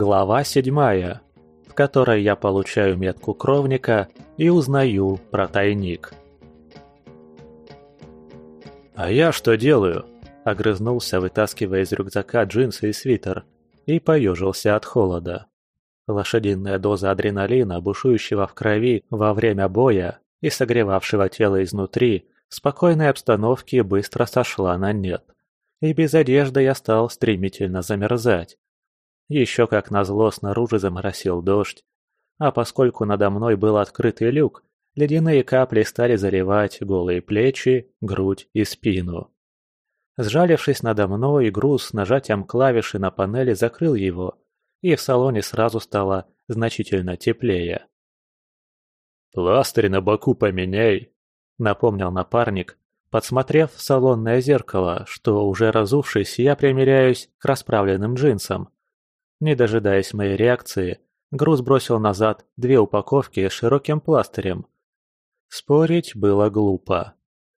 Глава седьмая, в которой я получаю метку кровника и узнаю про тайник. «А я что делаю?» – огрызнулся, вытаскивая из рюкзака джинсы и свитер, и поежился от холода. Лошадиная доза адреналина, бушующего в крови во время боя и согревавшего тело изнутри, в спокойной обстановке быстро сошла на нет. И без одежды я стал стремительно замерзать. Еще как назло снаружи заморосил дождь, а поскольку надо мной был открытый люк, ледяные капли стали заливать голые плечи, грудь и спину. Сжалившись надо мной, груз с нажатием клавиши на панели закрыл его, и в салоне сразу стало значительно теплее. «Пластырь на боку поменяй», — напомнил напарник, подсмотрев в салонное зеркало, что, уже разувшись, я примеряюсь к расправленным джинсам. Не дожидаясь моей реакции, груз бросил назад две упаковки с широким пластырем. Спорить было глупо.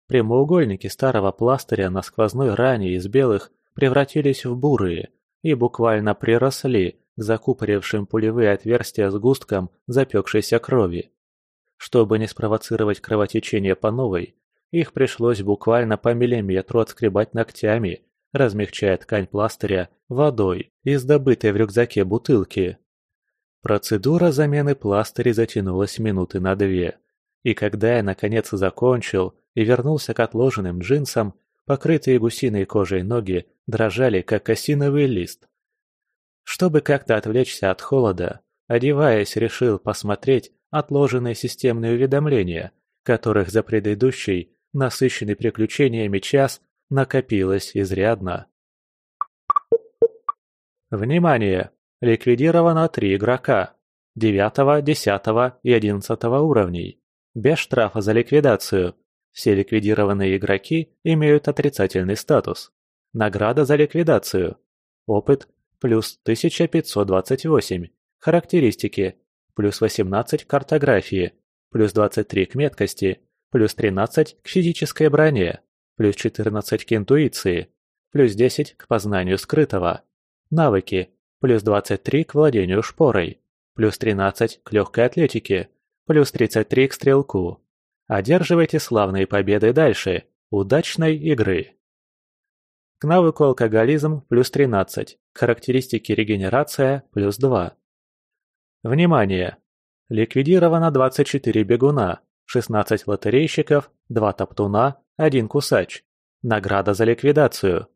Прямоугольники старого пластыря на сквозной ране из белых превратились в бурые и буквально приросли к закупорившим пулевые отверстия сгусткам запекшейся крови. Чтобы не спровоцировать кровотечение по новой, их пришлось буквально по миллиметру отскребать ногтями размягчая ткань пластыря водой из добытой в рюкзаке бутылки. Процедура замены пластыря затянулась минуты на две, и когда я наконец закончил и вернулся к отложенным джинсам, покрытые гусиной кожей ноги дрожали, как осиновый лист. Чтобы как-то отвлечься от холода, одеваясь, решил посмотреть отложенные системные уведомления, которых за предыдущий, насыщенный приключениями час, накопилось изрядно. Внимание! Ликвидировано три игрока. 9, 10 и 11 уровней. Без штрафа за ликвидацию. Все ликвидированные игроки имеют отрицательный статус. Награда за ликвидацию. Опыт плюс 1528. Характеристики плюс 18 к картографии, плюс 23 к меткости, плюс 13 к физической броне плюс 14 к интуиции, плюс 10 к познанию скрытого. Навыки, плюс 23 к владению шпорой, плюс 13 к легкой атлетике, плюс 33 к стрелку. Одерживайте славные победы дальше. Удачной игры! К навыку алкоголизм плюс 13, к характеристике регенерация плюс 2. Внимание! Ликвидировано 24 бегуна, 16 лотерейщиков, 2 топтуна, один кусач. Награда за ликвидацию.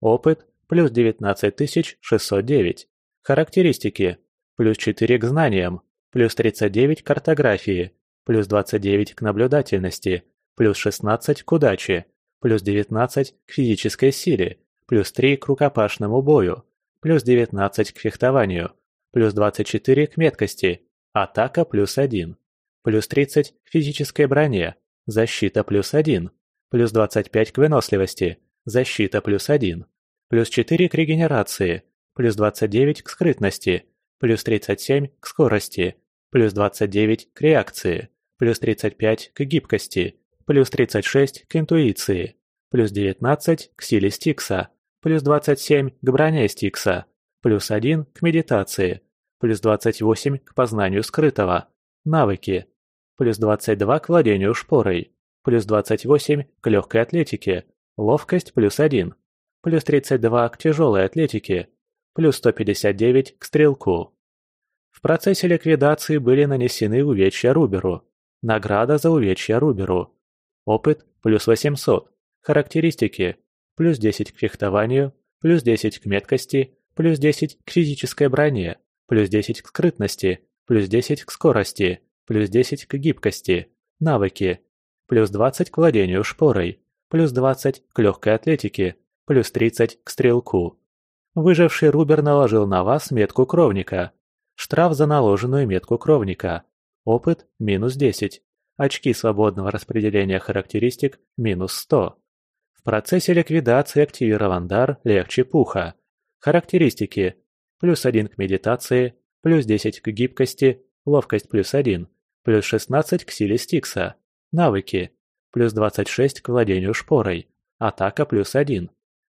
Опыт – плюс 19609. Характеристики – плюс 4 к знаниям, плюс 39 к картографии, плюс 29 к наблюдательности, плюс 16 к удаче, плюс 19 к физической силе, плюс 3 к рукопашному бою, плюс 19 к фехтованию, плюс 24 к меткости, атака плюс 1, плюс 30 к физической броне, защита плюс 1, плюс 25 к выносливости, защита плюс 1, плюс 4 к регенерации, плюс 29 к скрытности, плюс 37 к скорости, плюс 29 к реакции, плюс 35 к гибкости, плюс 36 к интуиции, плюс 19 к силе Стикса, плюс 27 к броне Стикса, плюс 1 к медитации, плюс 28 к познанию скрытого, навыки, плюс 22 к владению шпорой, плюс 28 к легкой атлетике, ловкость плюс 1, плюс 32 к тяжелой атлетике, плюс 159 к стрелку. В процессе ликвидации были нанесены увечья Руберу. Награда за увечья Руберу. Опыт плюс 800. Характеристики плюс 10 к фехтованию, плюс 10 к меткости, плюс 10 к физической броне, плюс 10 к скрытности, плюс 10 к скорости, плюс 10 к гибкости. Навыки плюс 20 к владению шпорой, плюс 20 к легкой атлетике, плюс 30 к стрелку. Выживший Рубер наложил на вас метку кровника. Штраф за наложенную метку кровника. Опыт – минус 10. Очки свободного распределения характеристик – минус 100. В процессе ликвидации активирован дар «Легче пуха». Характеристики – плюс 1 к медитации, плюс 10 к гибкости, ловкость плюс 1, плюс 16 к силе Стикса. Навыки. Плюс 26 к владению шпорой. Атака плюс 1.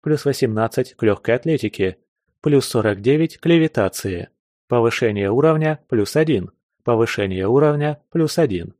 Плюс 18 к легкой атлетике. Плюс 49 к левитации. Повышение уровня – плюс 1. Повышение уровня – плюс 1.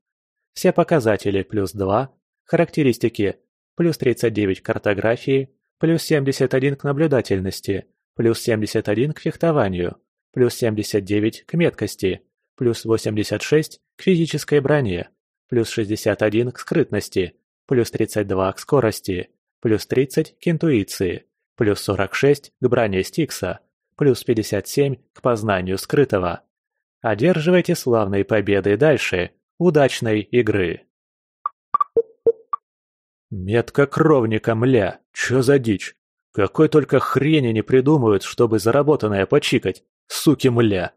Все показатели – плюс 2. Характеристики – плюс 39 к картографии, плюс 71 к наблюдательности, плюс 71 к фехтованию, плюс 79 к меткости, плюс 86 к физической броне, плюс 61 к скрытности, плюс 32 к скорости, плюс 30 к интуиции, плюс 46 к броне Стикса, плюс 57 к познанию скрытого. Одерживайте славные победы дальше. Удачной игры! Метка кровника, мля, чё за дичь? Какой только хрени не придумают, чтобы заработанное почикать, суки мля.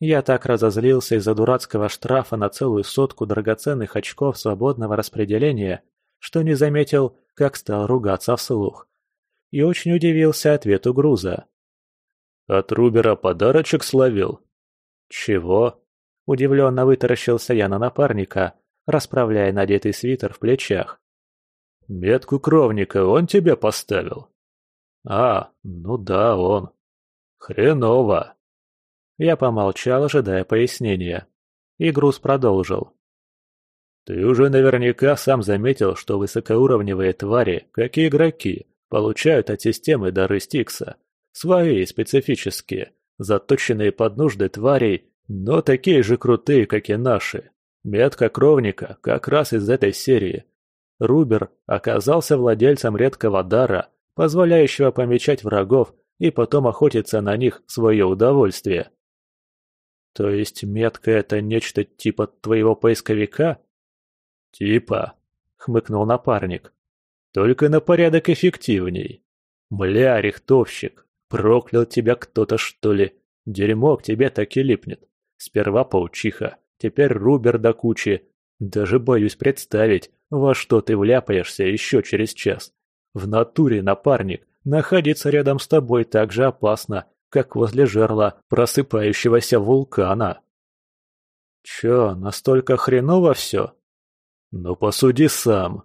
Я так разозлился из-за дурацкого штрафа на целую сотку драгоценных очков свободного распределения, что не заметил, как стал ругаться вслух. И очень удивился ответу груза. «От Рубера подарочек словил?» «Чего?» – удивленно вытаращился я на напарника, расправляя надетый свитер в плечах. Метку кровника он тебе поставил? А, ну да, он. Хреново. Я помолчал, ожидая пояснения. И груз продолжил. Ты уже наверняка сам заметил, что высокоуровневые твари, как и игроки, получают от системы дары Стикса. Свои, специфические, заточенные под нужды тварей, но такие же крутые, как и наши. Метка кровника как раз из этой серии – Рубер оказался владельцем редкого дара, позволяющего помечать врагов и потом охотиться на них в свое удовольствие. То есть метка — это нечто типа твоего поисковика? Типа, хмыкнул напарник. Только на порядок эффективней. Бля, рихтовщик, проклял тебя кто-то что ли? Дерьмо к тебе так и липнет. Сперва паучиха, теперь Рубер до кучи. Даже боюсь представить, во что ты вляпаешься еще через час? В натуре, напарник, находиться рядом с тобой так же опасно, как возле жерла просыпающегося вулкана. Чё, настолько хреново все? Ну посуди сам.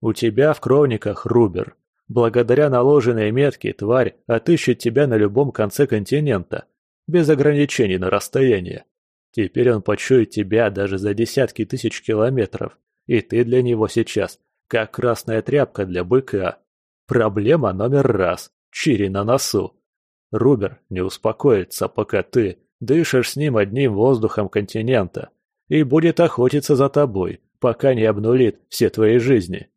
У тебя в кровниках Рубер. Благодаря наложенной метке тварь отыщет тебя на любом конце континента, без ограничений на расстояние. Теперь он почует тебя даже за десятки тысяч километров. И ты для него сейчас, как красная тряпка для быка. Проблема номер раз. Чири на носу. Рубер не успокоится, пока ты дышишь с ним одним воздухом континента и будет охотиться за тобой, пока не обнулит все твои жизни.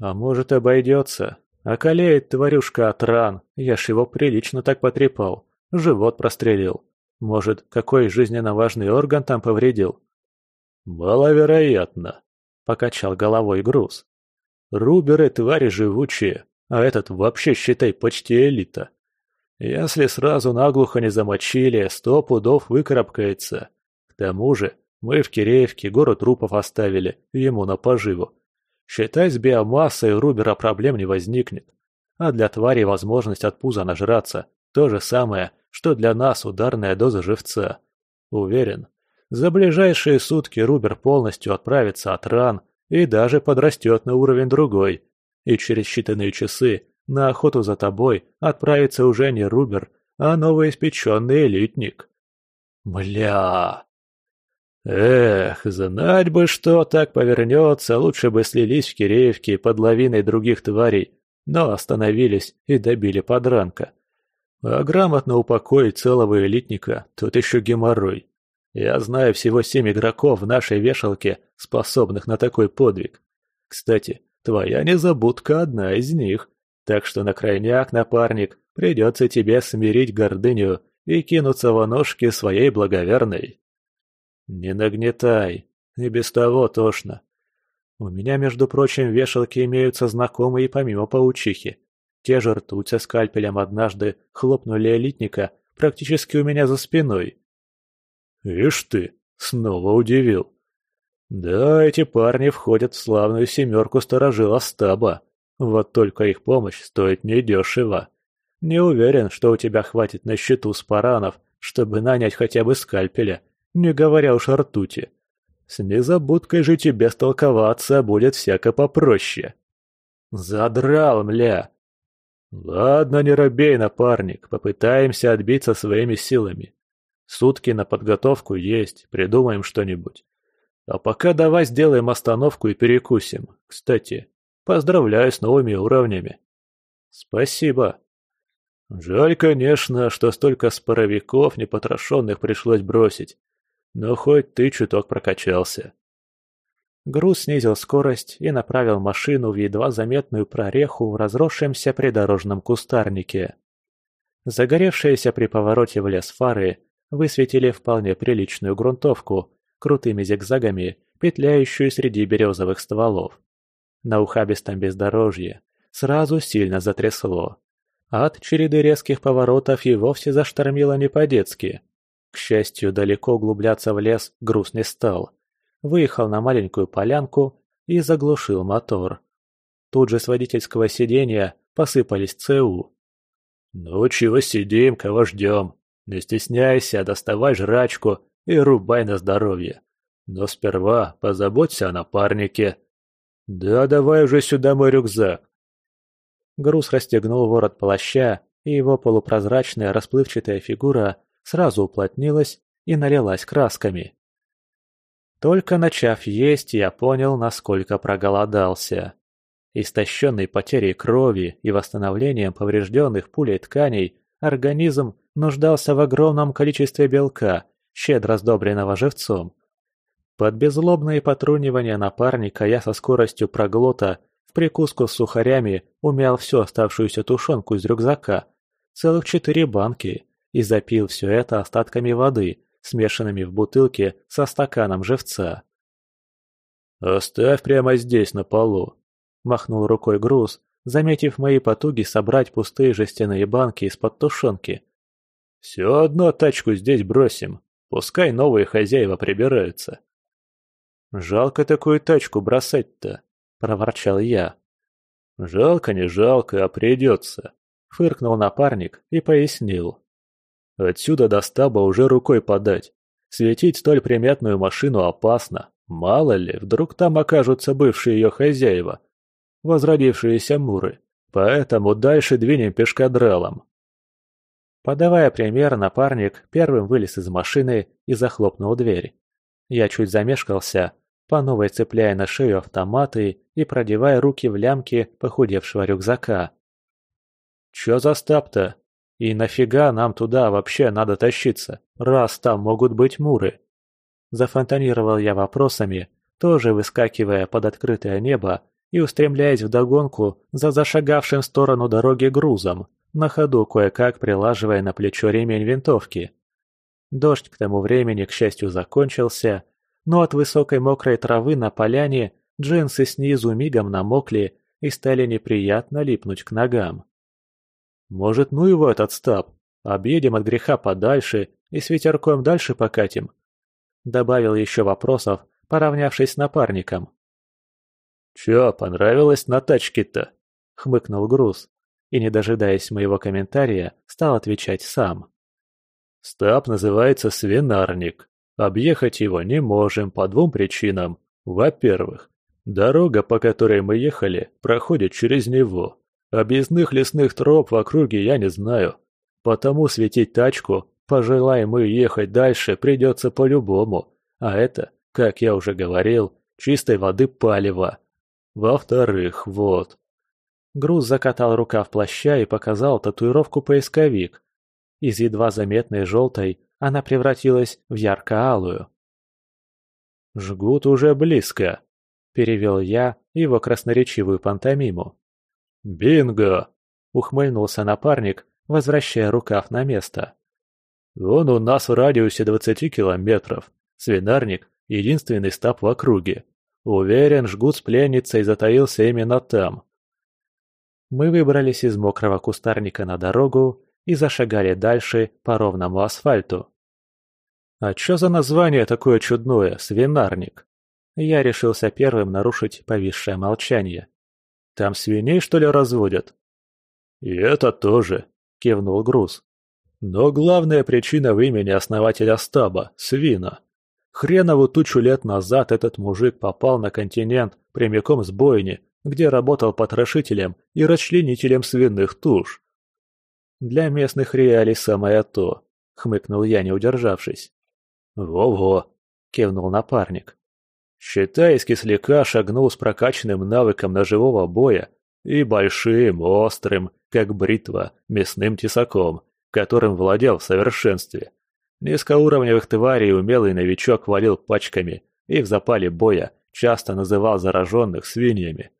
А может обойдется. Околеет тварюшка от ран, я ж его прилично так потрепал, живот прострелил. Может, какой жизненно важный орган там повредил? «Маловероятно», — покачал головой груз. «Руберы твари живучие, а этот вообще, считай, почти элита. Если сразу наглухо не замочили, сто пудов выкарабкается. К тому же мы в Киреевке гору трупов оставили ему на поживу. Считай, с биомассой Рубера проблем не возникнет. А для твари возможность от пуза нажраться – то же самое, что для нас ударная доза живца. Уверен, за ближайшие сутки Рубер полностью отправится от ран и даже подрастет на уровень другой. И через считанные часы на охоту за тобой отправится уже не Рубер, а новоиспеченный элитник. Мля! Эх, знать бы, что так повернется, лучше бы слились в Киреевке под лавиной других тварей, но остановились и добили подранка. А грамотно упокоить целого элитника – тут еще геморрой. Я знаю всего семь игроков в нашей вешалке, способных на такой подвиг. Кстати, твоя незабудка одна из них. Так что на крайняк, напарник, придется тебе смирить гордыню и кинуться в ножки своей благоверной. Не нагнетай, и без того тошно. У меня, между прочим, в вешалке имеются знакомые помимо паучихи. Те же ртуть со скальпелем однажды хлопнули элитника практически у меня за спиной. Ишь ты, снова удивил. Да, эти парни входят в славную семерку сторожила стаба. Вот только их помощь стоит недешево. Не уверен, что у тебя хватит на счету спаранов, чтобы нанять хотя бы скальпеля, не говоря уж о ртути. С незабудкой же тебе столковаться будет всяко попроще. Задрал, мля. Ладно, не робей, напарник, попытаемся отбиться своими силами. Сутки на подготовку есть, придумаем что-нибудь. А пока давай сделаем остановку и перекусим. Кстати, поздравляю с новыми уровнями. Спасибо. Жаль, конечно, что столько споровиков непотрошенных пришлось бросить. Но хоть ты чуток прокачался. Груз снизил скорость и направил машину в едва заметную прореху в разросшемся придорожном кустарнике. Загоревшиеся при повороте в лес фары высветили вполне приличную грунтовку, крутыми зигзагами, петляющую среди березовых стволов. На ухабистом бездорожье сразу сильно затрясло. От череды резких поворотов и вовсе заштормило не по-детски. К счастью, далеко углубляться в лес груз не стал. Выехал на маленькую полянку и заглушил мотор. Тут же с водительского сиденья посыпались ЦУ. «Ну чего сидим, кого ждем? Не стесняйся, доставай жрачку и рубай на здоровье. Но сперва позаботься о напарнике. Да давай уже сюда мой рюкзак. Груз расстегнул ворот плаща, и его полупрозрачная расплывчатая фигура сразу уплотнилась и налилась красками. Только начав есть, я понял, насколько проголодался. Истощенный потерей крови и восстановлением поврежденных пулей тканей, организм нуждался в огромном количестве белка щедро сдобренного живцом. Под беззлобное потрунивание напарника я со скоростью проглота в прикуску с сухарями умял всю оставшуюся тушенку из рюкзака, целых четыре банки, и запил все это остатками воды, смешанными в бутылке со стаканом живца. «Оставь прямо здесь, на полу», – махнул рукой груз, заметив мои потуги собрать пустые жестяные банки из-под тушенки. «Все одно тачку здесь бросим, Пускай новые хозяева прибираются. «Жалко такую тачку бросать-то», — проворчал я. «Жалко, не жалко, а придется», — фыркнул напарник и пояснил. «Отсюда до стаба уже рукой подать. Светить столь приметную машину опасно. Мало ли, вдруг там окажутся бывшие ее хозяева, возродившиеся муры. Поэтому дальше двинем пешкадралом. Подавая пример, напарник первым вылез из машины и захлопнул дверь. Я чуть замешкался, по новой цепляя на шею автоматы и продевая руки в лямки похудевшего рюкзака. «Чё за стаб-то? И нафига нам туда вообще надо тащиться, раз там могут быть муры?» Зафонтанировал я вопросами, тоже выскакивая под открытое небо и устремляясь вдогонку за зашагавшим в сторону дороги грузом на ходу кое-как прилаживая на плечо ремень винтовки. Дождь к тому времени, к счастью, закончился, но от высокой мокрой травы на поляне джинсы снизу мигом намокли и стали неприятно липнуть к ногам. «Может, ну его этот стаб? Объедем от греха подальше и с ветерком дальше покатим?» Добавил еще вопросов, поравнявшись с напарником. «Чё, понравилось на тачке-то?» — хмыкнул Груз и, не дожидаясь моего комментария, стал отвечать сам. «Стаб называется свинарник. Объехать его не можем по двум причинам. Во-первых, дорога, по которой мы ехали, проходит через него. Объездных лесных троп в округе я не знаю. Потому светить тачку, пожелаем мы ехать дальше, придется по-любому. А это, как я уже говорил, чистой воды палево. Во-вторых, вот, Груз закатал рукав плаща и показал татуировку-поисковик. Из едва заметной желтой она превратилась в ярко-алую. «Жгут уже близко», — перевел я его красноречивую пантомиму. «Бинго!» — ухмыльнулся напарник, возвращая рукав на место. «Он у нас в радиусе двадцати километров. Свинарник — единственный стаб в округе. Уверен, жгут с пленницей затаился именно там. Мы выбрались из мокрого кустарника на дорогу и зашагали дальше по ровному асфальту. А чё за название такое чудное, свинарник? Я решился первым нарушить повисшее молчание. Там свиней, что ли, разводят? И это тоже, кивнул Груз. Но главная причина в имени основателя стаба – свина. Хренову тучу лет назад этот мужик попал на континент прямиком с бойни где работал потрошителем и расчленителем свиных туш. Для местных реалий самое то. хмыкнул я, не удержавшись. «Во-во!» – кивнул напарник. Считай, кисляка шагнул с прокачанным навыком ножевого боя и большим, острым, как бритва, мясным тесаком, которым владел в совершенстве. Низкоуровневых тварей умелый новичок валил пачками и в запале боя часто называл зараженных свиньями.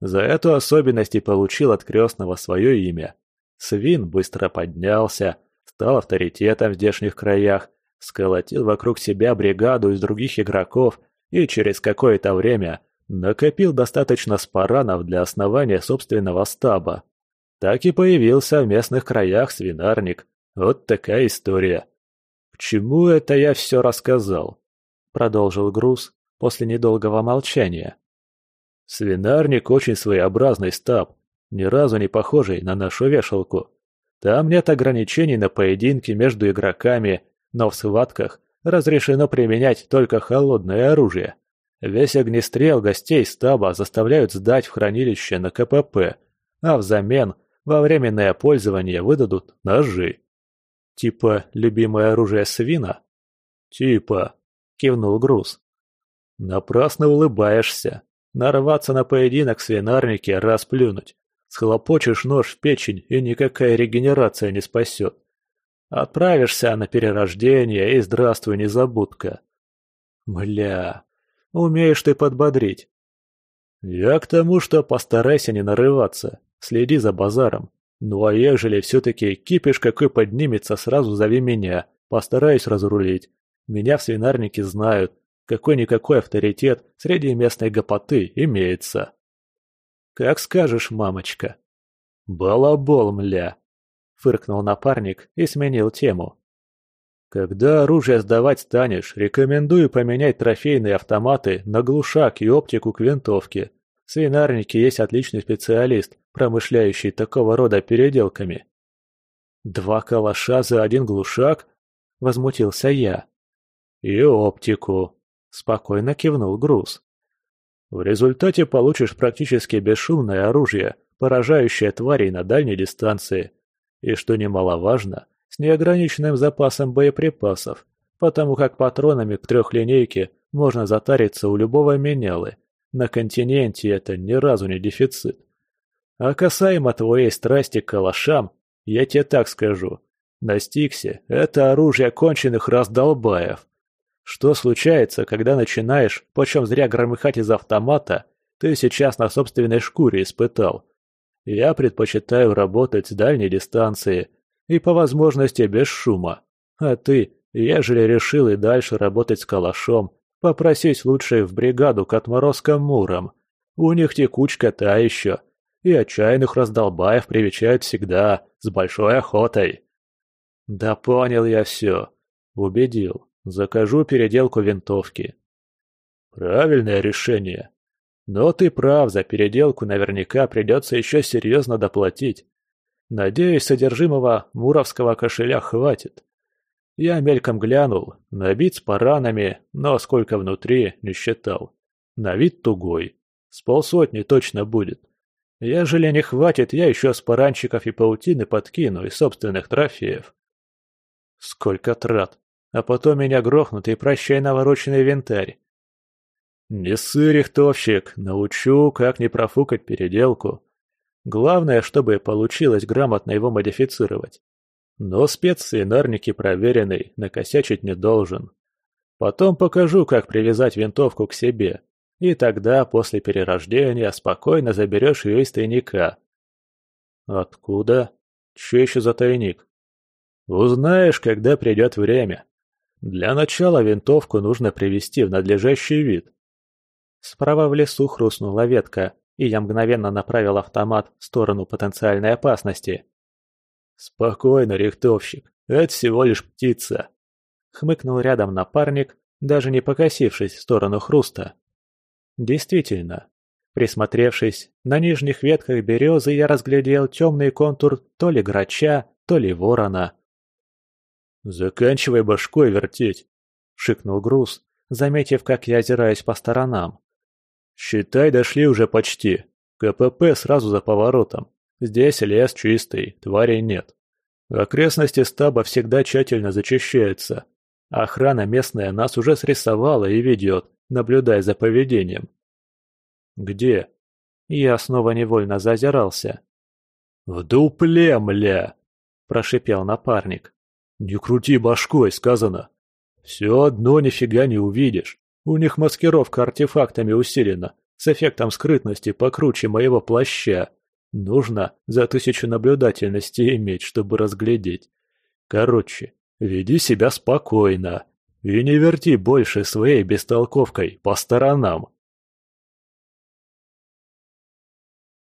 За эту особенность и получил от крестного свое имя. Свин быстро поднялся, стал авторитетом в здешних краях, сколотил вокруг себя бригаду из других игроков и через какое-то время накопил достаточно спаранов для основания собственного стаба. Так и появился в местных краях свинарник. Вот такая история. К чему это я все рассказал? Продолжил Груз после недолгого молчания. Свинарник очень своеобразный стаб, ни разу не похожий на нашу вешалку. Там нет ограничений на поединки между игроками, но в схватках разрешено применять только холодное оружие. Весь огнестрел гостей стаба заставляют сдать в хранилище на КПП, а взамен во временное пользование выдадут ножи. Типа любимое оружие свина? Типа, кивнул Груз. Напрасно улыбаешься. Нарваться на поединок в свинарнике, расплюнуть. Схлопочешь нож в печень, и никакая регенерация не спасет. Отправишься на перерождение, и здравствуй, незабудка. Мля, умеешь ты подбодрить. Я к тому, что постарайся не нарываться, следи за базаром. Ну а ежели все-таки кипиш какой поднимется, сразу зови меня, постараюсь разрулить. Меня в свинарнике знают, какой-никакой авторитет среди местной гопоты имеется. Как скажешь, мамочка. Балабол, мля. Фыркнул напарник и сменил тему. Когда оружие сдавать станешь, рекомендую поменять трофейные автоматы на глушак и оптику к винтовке. В свинарнике есть отличный специалист, промышляющий такого рода переделками. «Два калаша за один глушак?» – возмутился я. «И оптику», – спокойно кивнул Груз. «В результате получишь практически бесшумное оружие, поражающее тварей на дальней дистанции. И что немаловажно, с неограниченным запасом боеприпасов, потому как патронами к трехлинейке можно затариться у любого менялы. На континенте это ни разу не дефицит. А касаемо твоей страсти к калашам, я тебе так скажу. На Стиксе это оружие конченых раздолбаев. Что случается, когда начинаешь, почем зря громыхать из автомата, ты сейчас на собственной шкуре испытал. Я предпочитаю работать с дальней дистанции и по возможности без шума. А ты, ежели решил и дальше работать с калашом, попросись лучше в бригаду к отморозкам Мурам. У них текучка та еще, и отчаянных раздолбаев привечают всегда, с большой охотой. Да понял я все. Убедил. Закажу переделку винтовки. Правильное решение. Но ты прав, за переделку наверняка придется еще серьезно доплатить. Надеюсь, содержимого муровского кошеля хватит. Я мельком глянул, набит с паранами, но сколько внутри, не считал. На вид тугой. С полсотни точно будет. Ежели не хватит, я еще с паранчиков и паутины подкину из собственных трофеев. Сколько трат а потом меня грохнут и прощай навороченный винтарь. Не ссы, рихтовщик, научу, как не профукать переделку. Главное, чтобы получилось грамотно его модифицировать. Но спецсценарники проверенный, накосячить не должен. Потом покажу, как привязать винтовку к себе. И тогда, после перерождения, спокойно заберешь ее из тайника. Откуда? Че еще за тайник? Узнаешь, когда придет время. Для начала винтовку нужно привести в надлежащий вид. Справа в лесу хрустнула ветка, и я мгновенно направил автомат в сторону потенциальной опасности. «Спокойно, рихтовщик, это всего лишь птица», — хмыкнул рядом напарник, даже не покосившись в сторону хруста. Действительно, присмотревшись, на нижних ветках березы я разглядел темный контур то ли грача, то ли ворона. «Заканчивай башкой вертеть!» — шикнул груз, заметив, как я озираюсь по сторонам. «Считай, дошли уже почти. КПП сразу за поворотом. Здесь лес чистый, тварей нет. Окрестности стаба всегда тщательно зачищаются. Охрана местная нас уже срисовала и ведет, наблюдая за поведением. Где? Я снова невольно зазирался. «В дупле, мля!» – прошипел напарник. «Не крути башкой, сказано. Все одно нифига не увидишь. У них маскировка артефактами усилена, с эффектом скрытности покруче моего плаща. Нужно за тысячу наблюдательности иметь, чтобы разглядеть. Короче, веди себя спокойно и не верти больше своей бестолковкой по сторонам.